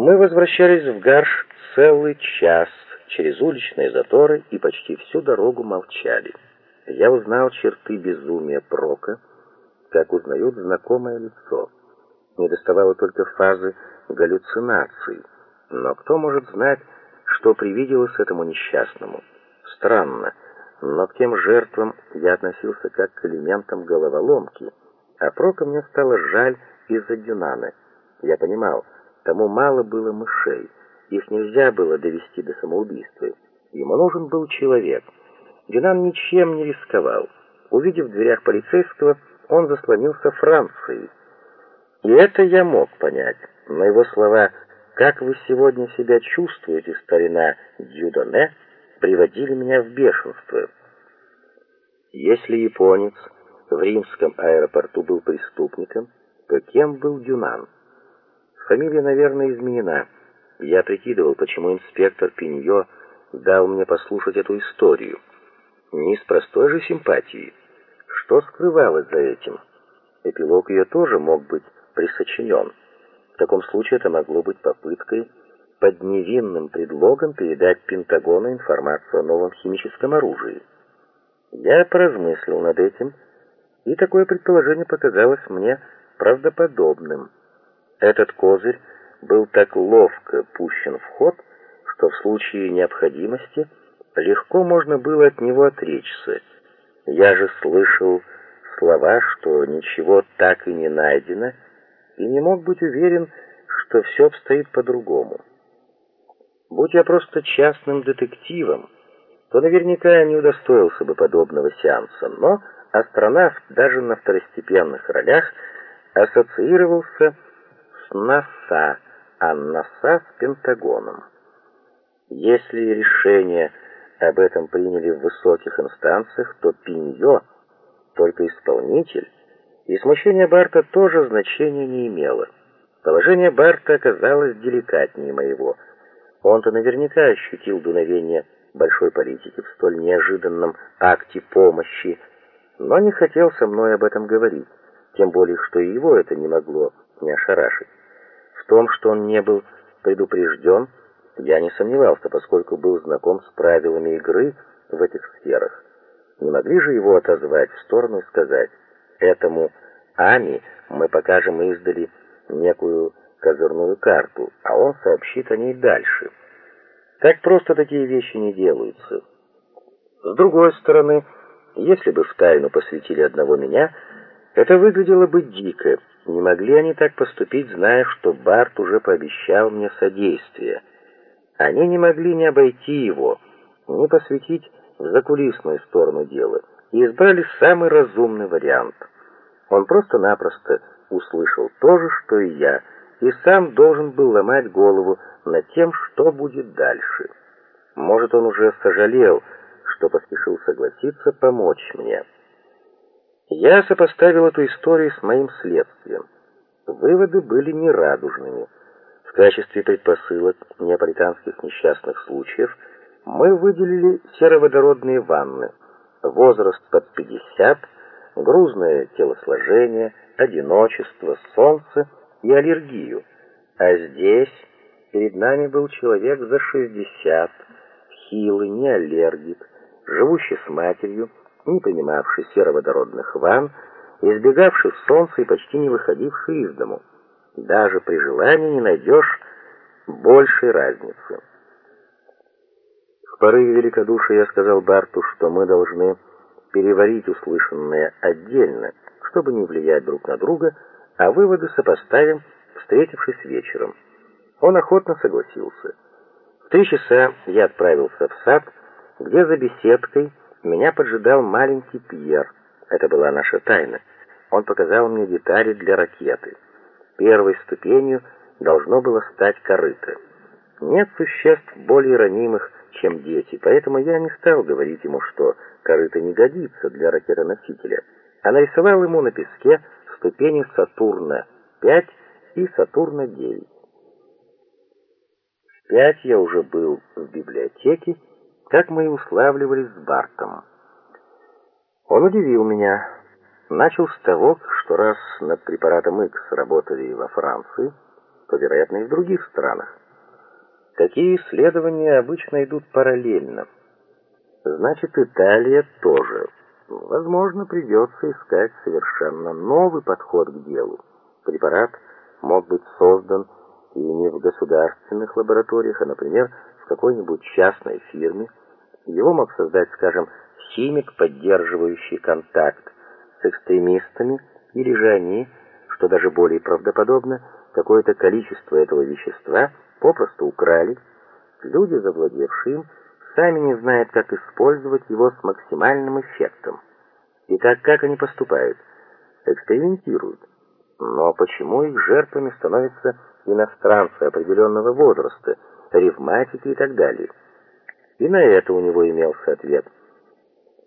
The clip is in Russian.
Мы возвращались в Гарш целый час через уличные заторы и почти всю дорогу молчали. Я узнал черты безумия Прока, как узнают знакомое лицо. Не доставало только фазы галлюцинаций. Но кто может знать, что привиделось этому несчастному? Странно, но к тем жертвам я относился как к элементам головоломки, а Прока мне стало жаль из-за Дюнана. Я понимал, тому мало было мышей, их нельзя было довести до самоубийства. Ему нужен был человек. Дюнан ничем не рисковал. Увидев в дверях полицейского, он заслонился Францией. И это я мог понять, но его слова «Как вы сегодня себя чувствуете, старина Дюдоне?» приводили меня в бешенство. Если японец в римском аэропорту был преступником, то кем был Дюнан? Фамилия, наверное, изменена. Я прикидывал, почему инспектор Пиньо дал мне послушать эту историю. Не из простой же симпатии. Что скрывалось за этим? Эпилог ее тоже мог быть присочинен. В таком случае это могло быть попыткой под невинным предлогом передать Пентагону информацию о новом химическом оружии. Я поразмыслил над этим, и такое предположение показалось мне правдоподобным. Этот козырь был так ловко пущен в ход, что в случае необходимости легко можно было от него отречься. Я же слышал слова, что ничего так и не найдено, и не мог быть уверен, что все обстоит по-другому. Будь я просто частным детективом, то наверняка не удостоился бы подобного сеанса, но астронавт даже на второстепенных ролях ассоциировался НАСА, а НАСА с Пентагоном. Если решение об этом приняли в высоких инстанциях, то Пиньо только исполнитель, и смущение Барта тоже значения не имело. Положение Барта оказалось деликатнее моего. Он-то наверняка ощутил дуновение большой политики в столь неожиданном акте помощи, но не хотел со мной об этом говорить, тем более что и его это не могло не ошарашить том, что он не был предупрежден, я не сомневался, поскольку был знаком с правилами игры в этих сферах. Не могли же его отозвать в сторону и сказать, этому Ами мы покажем издали некую козырную карту, а он сообщит о ней дальше. Так просто такие вещи не делаются. С другой стороны, если бы в тайну посвятили одного меня, это выглядело бы дико, не могли они так поступить, зная, что Барт уже пообещал мне содействие. Они не могли не обойти его, не посвятить в закулисную сторону дела, и избрали самый разумный вариант. Он просто-напросто услышал то же, что и я, и сам должен был ломать голову над тем, что будет дальше. Может, он уже сожалел, что поспешил согласиться помочь мне. Я сопоставил эту историю с моим следствием. Выводы были нерадужными. В качестве предпосылок неаполитанских несчастных случаев мы выделили сероводородные ванны, возраст под 50, грузное телосложение, одиночество, солнце и аллергию. А здесь перед нами был человек за 60, хилый, не аллергик, живущий с матерью, не принимавший сероводородных ванн, избегавший солнца и почти не выходивший из дому. Даже при желании не найдешь большей разницы. В порыве великодушия я сказал Барту, что мы должны переварить услышанное отдельно, чтобы не влиять друг на друга, а выводы сопоставим, встретившись вечером. Он охотно согласился. В три часа я отправился в сад, где за беседкой меня поджидал маленький Пьер. Это была наша тайна. Он показал мне детали для ракеты. Первой ступенью должно было стать корыто. Нет существ более ранимых, чем дети, поэтому я не стал говорить ему, что корыто не годится для ракетоносителя, а нарисовал ему на песке ступени Сатурна-5 и Сатурна-9. В пять я уже был в библиотеке, как мы и уславливались с Бартом. Он удивил меня. Начал с того, что раз над препаратом X работали во Франции, то, вероятно, и в других странах. Такие исследования обычно идут параллельно. Значит, Италия тоже. Возможно, придется искать совершенно новый подход к делу. Препарат мог быть создан и не в государственных лабораториях, а, например, какой-нибудь частной фирме. Его мог создать, скажем, химик, поддерживающий контакт с экстремистами, или же они, что даже более правдоподобно, какое-то количество этого вещества попросту украли. Люди, завладевшие им, сами не знают, как использовать его с максимальным эффектом. И так как они поступают? Экспериментируют. Но почему их жертвами становятся иностранцы определенного возраста, ревматики и так далее? И на это у него имелся ответ –